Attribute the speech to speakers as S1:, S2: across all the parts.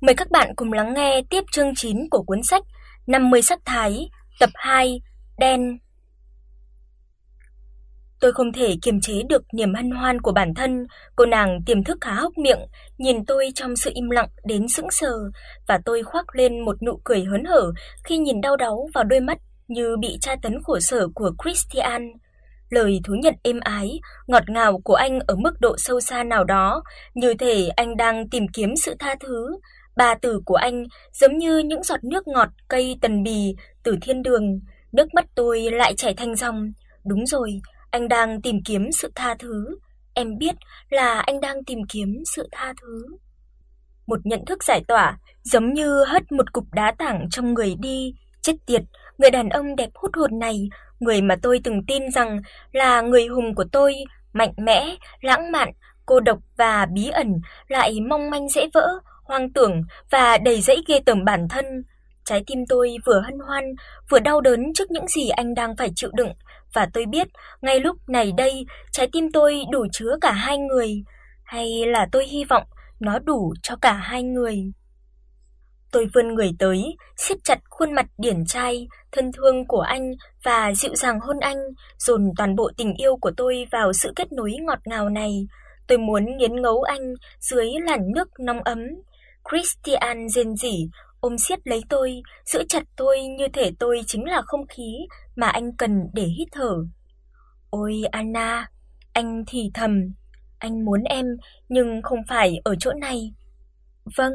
S1: Mời các bạn cùng lắng nghe tiếp chương 9 của cuốn sách 50 sắc thái, tập 2, đen. Tôi không thể kiềm chế được niềm hân hoan của bản thân, cô nàng tiềm thức há hốc miệng, nhìn tôi trong sự im lặng đến sững sờ và tôi khoác lên một nụ cười hớn hở khi nhìn đau đáu vào đôi mắt như bị tra tấn khổ sở của Christian. Lời thú nhận êm ái, ngọt ngào của anh ở mức độ sâu xa nào đó, như thể anh đang tìm kiếm sự tha thứ. Ba từ của anh giống như những giọt nước ngọt cây tần bì từ thiên đường, nước mắt tôi lại chảy thành dòng. Đúng rồi, anh đang tìm kiếm sự tha thứ. Em biết là anh đang tìm kiếm sự tha thứ. Một nhận thức giải tỏa, giống như hất một cục đá tảng trong người đi, chết tiệt, người đàn ông đẹp hút hồn này, người mà tôi từng tin rằng là người hùng của tôi, mạnh mẽ, lãng mạn, cô độc và bí ẩn, lại mong manh dễ vỡ, hoang tưởng và đầy dẫy ghê tởm bản thân. Trái tim tôi vừa hân hoan, vừa đau đớn trước những gì anh đang phải chịu đựng, và tôi biết, ngay lúc này đây, trái tim tôi đủ chứa cả hai người, hay là tôi hy vọng nó đủ cho cả hai người. Tôi vươn người tới, siết chặt khuôn mặt điển trai, thân thương của anh và dịu dàng hôn anh, dồn toàn bộ tình yêu của tôi vào sự kết nối ngọt ngào này. Tôi muốn nghiến ngấu anh dưới làn nước nóng ấm. Christian rên rỉ, ôm siết lấy tôi, giữ chặt tôi như thể tôi chính là không khí mà anh cần để hít thở. "Ôi Anna," anh thì thầm, "anh muốn em nhưng không phải ở chỗ này." "Vâng."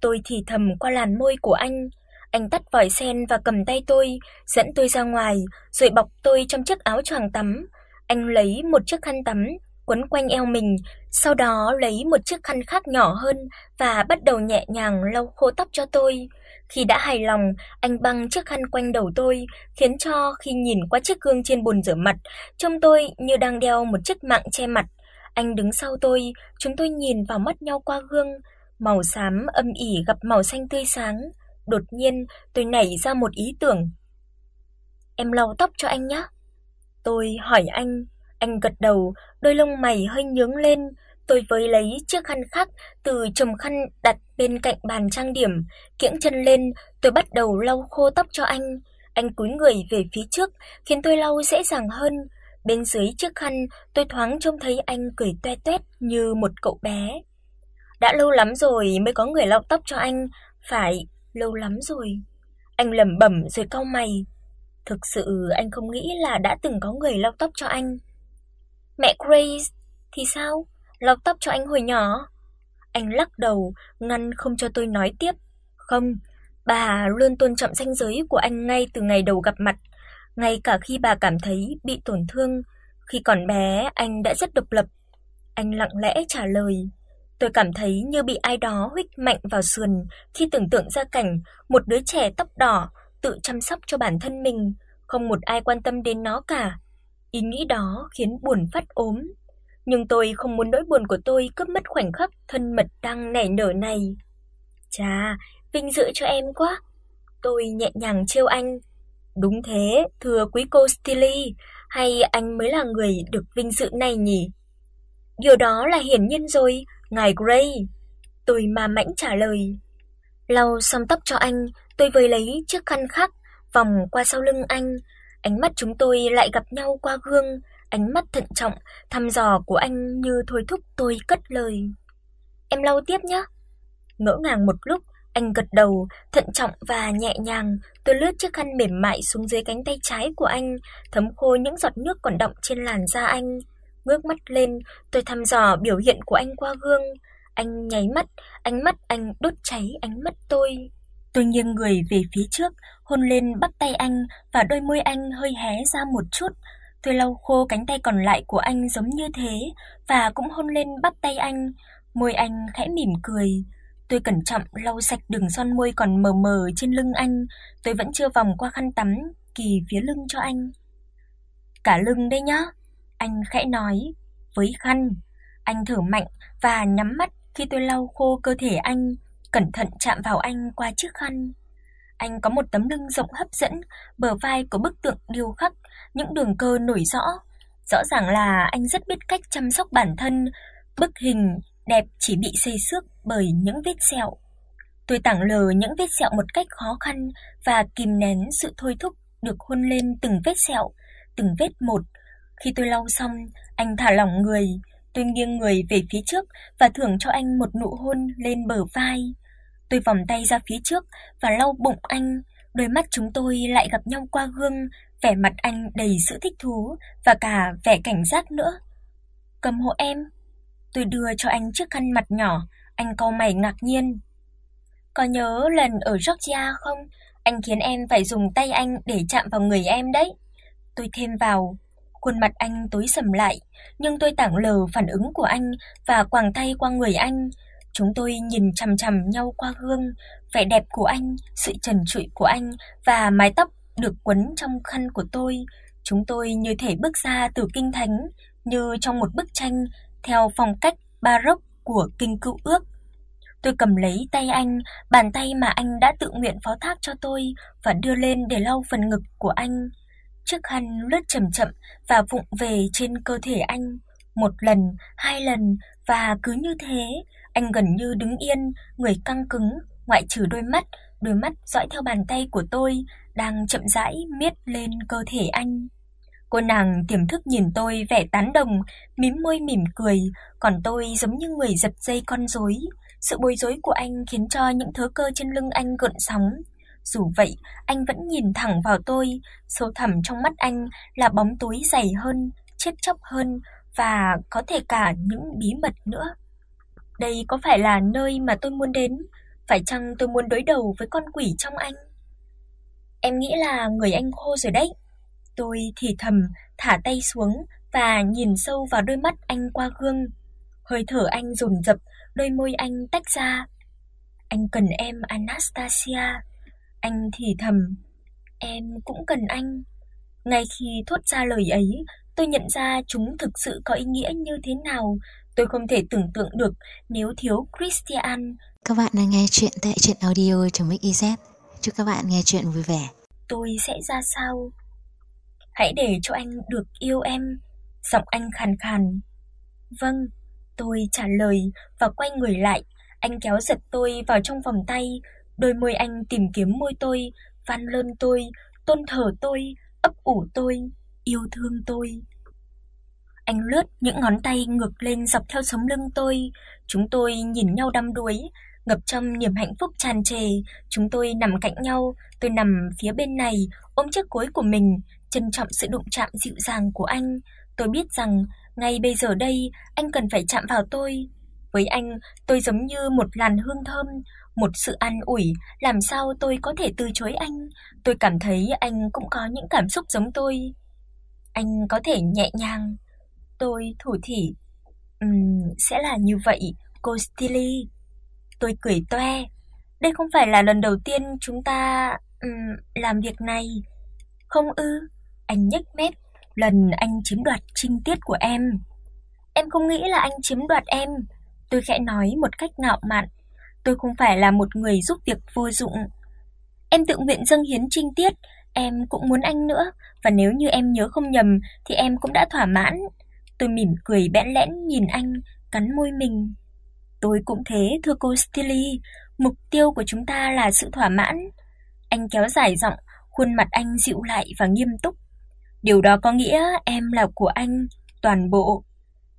S1: Tôi thì thầm qua làn môi của anh. Anh tắt vòi sen và cầm tay tôi, dẫn tôi ra ngoài, rồi bọc tôi trong chiếc áo choàng tắm. Anh lấy một chiếc khăn tắm quấn quanh eo mình, sau đó lấy một chiếc khăn khác nhỏ hơn và bắt đầu nhẹ nhàng lau khô tóc cho tôi. Khi đã hài lòng, anh băng chiếc khăn quanh đầu tôi, khiến cho khi nhìn qua chiếc gương trên bồn rửa mặt, trông tôi như đang đeo một chiếc mạng che mặt. Anh đứng sau tôi, chúng tôi nhìn vào mắt nhau qua gương, màu xám âm ỉ gặp màu xanh tươi sáng. Đột nhiên, tôi nảy ra một ý tưởng. "Em lau tóc cho anh nhé." Tôi hỏi anh, anh gật đầu, đôi lông mày hơi nhướng lên, tôi với lấy chiếc khăn khác từ chùm khăn đặt bên cạnh bàn trang điểm, kiễng chân lên, tôi bắt đầu lau khô tóc cho anh. Anh cúi người về phía trước, khiến tôi lau dễ dàng hơn. Bên dưới chiếc khăn, tôi thoáng trông thấy anh cười toe toét như một cậu bé. Đã lâu lắm rồi mới có người lau tóc cho anh, phải, lâu lắm rồi. Anh lẩm bẩm rồi cau mày. Thực sự anh không nghĩ là đã từng có người lau tóc cho anh. Mẹ Grace thì sao? Lọc tóc cho anh hồi nhỏ? Anh lắc đầu, ngăn không cho tôi nói tiếp. Không, bà luôn tôn trọng ranh giới của anh ngay từ ngày đầu gặp mặt, ngay cả khi bà cảm thấy bị tổn thương. Khi còn bé, anh đã rất độc lập. Anh lặng lẽ trả lời. Tôi cảm thấy như bị ai đó huých mạnh vào sườn khi tưởng tượng ra cảnh một đứa trẻ tóc đỏ tự chăm sóc cho bản thân mình, không một ai quan tâm đến nó cả. Ý nghĩ đó khiến buồn phát ốm, nhưng tôi không muốn nỗi buồn của tôi cướp mất khoảnh khắc thân mật đang nảy nở này. Chà, vinh dự cho em quá. Tôi nhẹ nhàng trêu anh. Đúng thế, thưa quý cô Stilly, hay anh mới là người được vinh dự này nhỉ? Điều đó là hiển nhiên rồi, ngài Gray. Tôi mà mãnh trả lời. Lau xong tóc cho anh, tôi vơi lấy chiếc khăn khác vòng qua sau lưng anh, Ánh mắt chúng tôi lại gặp nhau qua gương, ánh mắt thận trọng, thăm dò của anh như thôi thúc tôi cất lời. Em lau tiếp nhé. Ngỡ ngàng một lúc, anh gật đầu, thận trọng và nhẹ nhàng, tôi lướt chiếc khăn mềm mại xuống dưới cánh tay trái của anh, thấm khô những giọt nước còn đọng trên làn da anh. Ngước mắt lên, tôi thăm dò biểu hiện của anh qua gương. Anh nháy mắt, ánh mắt anh đốt cháy ánh mắt tôi. Tôi nghiêng người về phía trước, hôn lên bắt tay anh và đôi môi anh hơi hé ra một chút. Tôi lau khô cánh tay còn lại của anh giống như thế và cũng hôn lên bắt tay anh. Môi anh khẽ mỉm cười. Tôi cẩn trọng lau sạch đường son môi còn mờ mờ trên lưng anh, tôi vẫn chưa vòng qua khăn tắm kỳ phía lưng cho anh. Cả lưng đây nhá, anh khẽ nói, với khăn. Anh thở mạnh và nhắm mắt khi tôi lau khô cơ thể anh cẩn thận chạm vào anh qua chiếc khăn. Anh có một tấm lưng rộng hấp dẫn, bờ vai có bức tượng điêu khắc, những đường cơ nổi rõ. Rõ ràng là anh rất biết cách chăm sóc bản thân, bức hình đẹp chỉ bị xây xước bởi những vết sẹo. Tôi tảng lờ những vết sẹo một cách khó khăn và kìm nén sự thôi thúc được hôn lên từng vết sẹo, từng vết một. Khi tôi lau xong, anh thả lỏng người, tôi nghiêng người về phía trước và thưởng cho anh một nụ hôn lên bờ vai. Tôi vòng tay ra phía trước và lau bụng anh, đôi mắt chúng tôi lại gặp nhau qua gương, vẻ mặt anh đầy sự thích thú và cả vẻ cảnh giác nữa. "Cầm hộ em." Tôi đưa cho anh chiếc khăn mặt nhỏ, anh cau mày ngạc nhiên. "Có nhớ lần ở Georgia không? Anh khiến em phải dùng tay anh để chạm vào người em đấy." Tôi thêm vào. Khuôn mặt anh tối sầm lại, nhưng tôi tảng lờ phản ứng của anh và quàng tay qua người anh. Chúng tôi nhìn chằm chằm nhau qua gương, vẻ đẹp của anh, sự trần trụi của anh và mái tóc được quấn trong khăn của tôi. Chúng tôi như thể bước ra từ kinh thánh, như trong một bức tranh theo phong cách baroque của kinh cựu ước. Tôi cầm lấy tay anh, bàn tay mà anh đã tự nguyện phó thác cho tôi và đưa lên để lau phần ngực của anh. Chiếc khăn lướt chậm chậm và vụng về trên cơ thể anh, một lần, hai lần và cứ như thế, anh gần như đứng yên, người căng cứng, ngoại trừ đôi mắt, đôi mắt dõi theo bàn tay của tôi đang chậm rãi miết lên cơ thể anh. Cô nàng tiềm thức nhìn tôi vẻ tán đồng, mím môi mỉm cười, còn tôi giống như người giật dây con rối. Sự bối rối của anh khiến cho những thớ cơ trên lưng anh gợn sóng. Dù vậy, anh vẫn nhìn thẳng vào tôi, sâu thẳm trong mắt anh là bóng tối dày hơn, chết chóc hơn và có thể cả những bí mật nữa. Đây có phải là nơi mà tôi muốn đến? Phải chăng tôi muốn đối đầu với con quỷ trong anh? Em nghĩ là người anh khô rồi đấy. Tôi thì thầm, thả tay xuống và nhìn sâu vào đôi mắt anh qua gương. Hơi thở anh dồn dập, đôi môi anh tách ra. Anh cần em Anastasia. Anh thì thầm, em cũng cần anh. Ngay khi thốt ra lời ấy, tôi nhận ra chúng thực sự có ý nghĩa như thế nào. Tôi không thể tưởng tượng được nếu thiếu Christian.
S2: Các bạn đang nghe chuyện tại truyện audio.mix.iz. Chúc các bạn nghe chuyện vui vẻ.
S1: Tôi sẽ ra sao? Hãy để cho anh được yêu em, giọng anh khàn khàn. Vâng, tôi trả lời và quay người lại, anh kéo giật tôi vào trong vòng tay, đôi môi anh tìm kiếm môi tôi, van lơn tôi, tôn thờ tôi, ấp ủ tôi, yêu thương tôi. Anh lướt những ngón tay ngược lên dọc theo sống lưng tôi, chúng tôi nhìn nhau đăm đuối, ngập trong niềm hạnh phúc tràn trề, chúng tôi nằm cạnh nhau, tôi nằm phía bên này, ôm chiếc gối của mình, trân trọng sự đụng chạm dịu dàng của anh. Tôi biết rằng ngay bây giờ đây anh cần phải chạm vào tôi. Với anh, tôi giống như một làn hương thơm, một sự an ủi, làm sao tôi có thể từ chối anh? Tôi cảm thấy anh cũng có những cảm xúc giống tôi. Anh có thể nhẹ nhàng. Tôi thủ thỉ, "Ừm, sẽ là như vậy, cô Stilly." Tôi cười toe. Đây không phải là lần đầu tiên chúng ta um, làm việc này. Không ư? Anh nhếch mép, lần anh chiếm đoạt trinh tiết của em. Em không nghĩ là anh chiếm đoạt em, tôi khẽ nói một cách ngạo mạn. Tôi không phải là một người giúp việc vô dụng. Em tự nguyện dâng hiến trinh tiết, em cũng muốn anh nữa, và nếu như em nhớ không nhầm thì em cũng đã thỏa mãn. Tôi mỉm cười bẽn lẽn nhìn anh, cắn môi mình. Tôi cũng thế, thưa cô Stilly, mục tiêu của chúng ta là sự thỏa mãn. Anh kéo dài giọng, khuôn mặt anh dịu lại và nghiêm túc. Điều đó có nghĩa em là của anh, toàn bộ.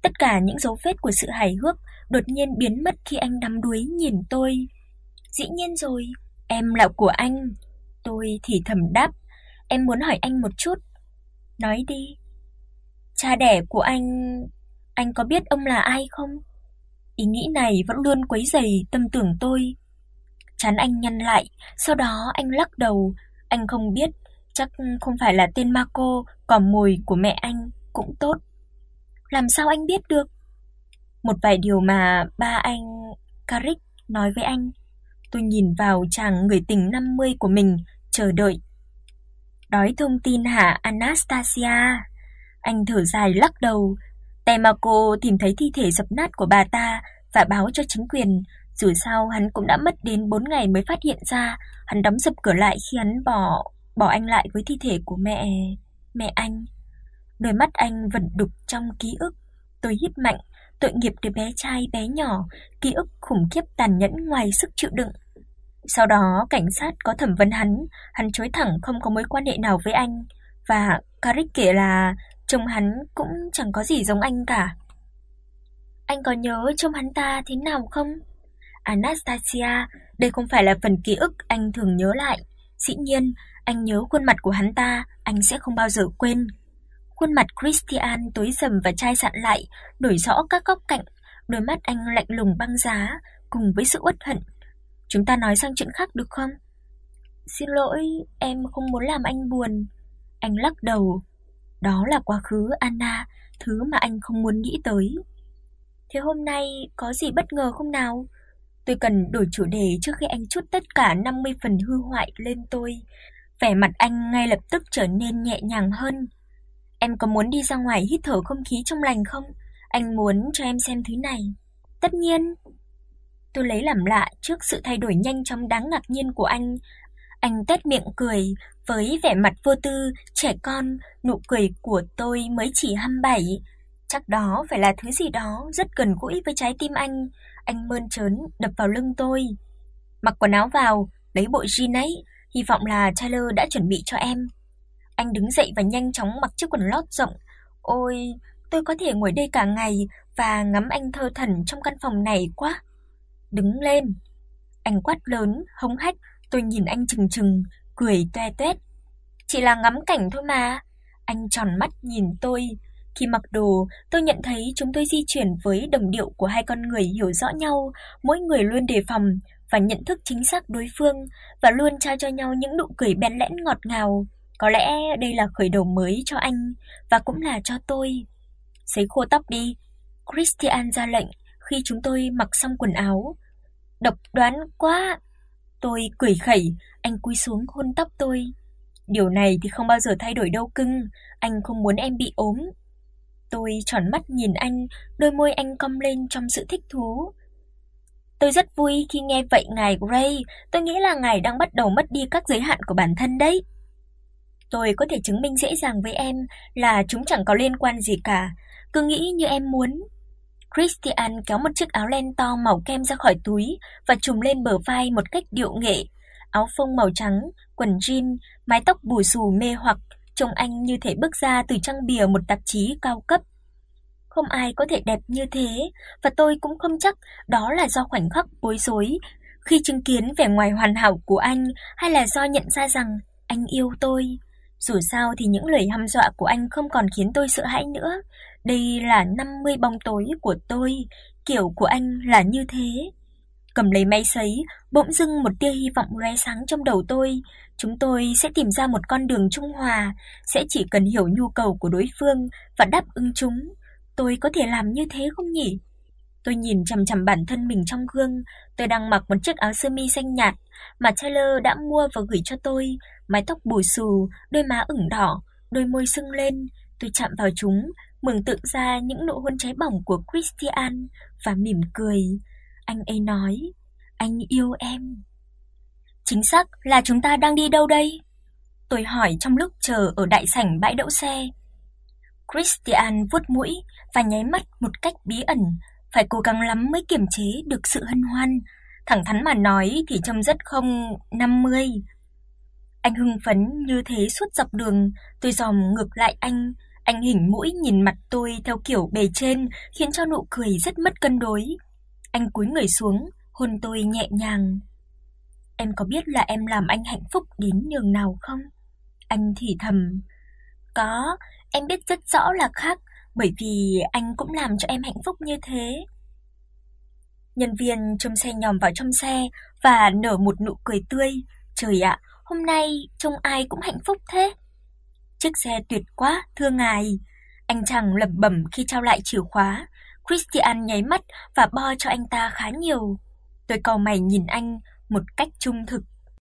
S1: Tất cả những dấu vết của sự hài hước đột nhiên biến mất khi anh đắm đuối nhìn tôi. Dĩ nhiên rồi, em là của anh. Tôi thì thầm đáp, em muốn hỏi anh một chút. Nói đi. Cha đẻ của anh, anh có biết ông là ai không? Ý nghĩ này vẫn luôn quấy rầy tâm tưởng tôi. Chán anh nhăn lại, sau đó anh lắc đầu, anh không biết, chắc không phải là tên Marco cỏ mồi của mẹ anh cũng tốt. Làm sao anh biết được? Một vài điều mà ba anh Caric nói với anh. Tôi nhìn vào chàng người tình 50 của mình, chờ đợi. Đói thông tin hả Anastasia? Anh thở dài lắc đầu, Temako tìm thấy thi thể dập nát của bà ta và báo cho chính quyền, dù sao hắn cũng đã mất đến 4 ngày mới phát hiện ra, hắn đóng sập cửa lại khi hắn bỏ bỏ anh lại với thi thể của mẹ mẹ anh. Đôi mắt anh vẫn đục trong ký ức. Tôi hít mạnh, tội nghiệp đứa bé trai bé nhỏ, ký ức khủng khiếp tàn nhẫn ngoài sức chịu đựng. Sau đó cảnh sát có thẩm vấn hắn, hắn chối thẳng không có mối quan hệ nào với anh và Carrick kể là trông hắn cũng chẳng có gì giống anh cả. Anh có nhớ trông hắn ta thế nào không? Anastasia, đây không phải là phần ký ức anh thường nhớ lại. Dĩ nhiên, anh nhớ khuôn mặt của hắn ta, anh sẽ không bao giờ quên. Khuôn mặt Christian tối sầm và chai sạn lại, nổi rõ các góc cạnh, đôi mắt anh lạnh lùng băng giá cùng với sự uất hận. Chúng ta nói sang chuyện khác được không? Xin lỗi, em không muốn làm anh buồn. Anh lắc đầu. Đó là quá khứ Anna, thứ mà anh không muốn nghĩ tới. Thế hôm nay có gì bất ngờ không nào? Tôi cần đổi chủ đề trước khi anh chút tất cả 50 phần hư hoại lên tôi. Vẻ mặt anh ngay lập tức trở nên nhẹ nhàng hơn. Em có muốn đi ra ngoài hít thở không khí trong lành không? Anh muốn cho em xem thứ này. Tất nhiên. Tôi lấy làm lạ trước sự thay đổi nhanh chóng đáng ngạc nhiên của anh. Anh tét miệng cười với vẻ mặt vô tư, trẻ con, nụ cười của tôi mới chỉ 27. Chắc đó phải là thứ gì đó rất gần gũi với trái tim anh. Anh mơn trớn đập vào lưng tôi. Mặc quần áo vào, lấy bộ jean ấy, hy vọng là Tyler đã chuẩn bị cho em. Anh đứng dậy và nhanh chóng mặc chiếc quần lót rộng. Ôi, tôi có thể ngồi đây cả ngày và ngắm anh thơ thẩn trong căn phòng này quá. Đứng lên. Anh quát lớn, hống hách, tôi nhìn anh chừng chừng, cười toe toét. Chỉ là ngắm cảnh thôi mà. Anh tròn mắt nhìn tôi. Khi mặc đồ, tôi nhận thấy chúng tôi di chuyển với đồng điệu của hai con người hiểu rõ nhau, mỗi người luôn đề phòng và nhận thức chính xác đối phương và luôn trao cho nhau những nụ cười bén lẽn ngọt ngào. Có lẽ đây là khởi đầu mới cho anh và cũng là cho tôi. Sấy khô tóc đi, Christian ra lệnh khi chúng tôi mặc xong quần áo. Độc đoán quá. Tôi cười khẩy, anh cúi xuống hôn tóc tôi. Điều này thì không bao giờ thay đổi đâu cưng, anh không muốn em bị ốm. Tôi tròn mắt nhìn anh, đôi môi anh cong lên trong sự thích thú. Tôi rất vui khi nghe vậy ngài Gray, tôi nghĩ là ngài đang bắt đầu mất đi các giới hạn của bản thân đấy. Tôi có thể chứng minh dễ dàng với em là chúng chẳng có liên quan gì cả, cứ nghĩ như em muốn. Christian kéo một chiếc áo len to màu kem ra khỏi túi và trùm lên bờ vai một cách điệu nghệ. Áo phông màu trắng, quần jean, mái tóc bù xù mê hoặc, trông anh như thể bước ra từ trang bìa một tạp chí cao cấp. Không ai có thể đẹp như thế, và tôi cũng không chắc đó là do khoảnh khắc bối rối khi chứng kiến vẻ ngoài hoàn hảo của anh hay là do nhận ra rằng anh yêu tôi. Dù sao thì những lời hăm dọa của anh không còn khiến tôi sợ hãi nữa. Đây là 50 bóng tối của tôi, kiểu của anh là như thế. Cầm lấy máy sấy, bỗng dưng một tia hy vọng lóe sáng trong đầu tôi, chúng tôi sẽ tìm ra một con đường trung hòa, sẽ chỉ cần hiểu nhu cầu của đối phương và đáp ứng chúng. Tôi có thể làm như thế không nhỉ? Tôi nhìn chằm chằm bản thân mình trong gương, tôi đang mặc một chiếc áo sơ mi xanh nhạt mà Taylor đã mua và gửi cho tôi, mái tóc bù xù, đôi má ửng đỏ, đôi môi sưng lên, tôi chạm vào chúng, mường tượng ra những nụ hôn cháy bỏng của Christian và mỉm cười. Anh ấy nói, anh yêu em. Chính xác là chúng ta đang đi đâu đây? Tôi hỏi trong lúc chờ ở đại sảnh bãi đậu xe. Christian vuốt mũi và nháy mắt một cách bí ẩn, phải cố gắng lắm mới kiềm chế được sự hân hoan. Thẳng thắn mà nói thì trông rất không 50. Anh hưng phấn như thế suốt dọc đường, tôi dòm ngược lại anh, anh hình mũi nhìn mặt tôi theo kiểu bề trên, khiến cho nụ cười rất mất cân đối. Anh cúi người xuống, hôn tôi nhẹ nhàng. Em có biết là em làm anh hạnh phúc đến nhường nào không? Anh thì thầm. Có, em biết rất rõ là khác, bởi vì anh cũng làm cho em hạnh phúc như thế. Nhân viên trong xe nhòm vào trong xe và nở một nụ cười tươi. Trời ạ, hôm nay trông ai cũng hạnh phúc thế. Chiếc xe tuyệt quá, thưa ngài. Anh chàng lẩm bẩm khi trao lại chìa khóa. Christian nháy mắt và bo cho anh ta khá nhiều. Tôi cau mày nhìn anh một cách trung thực.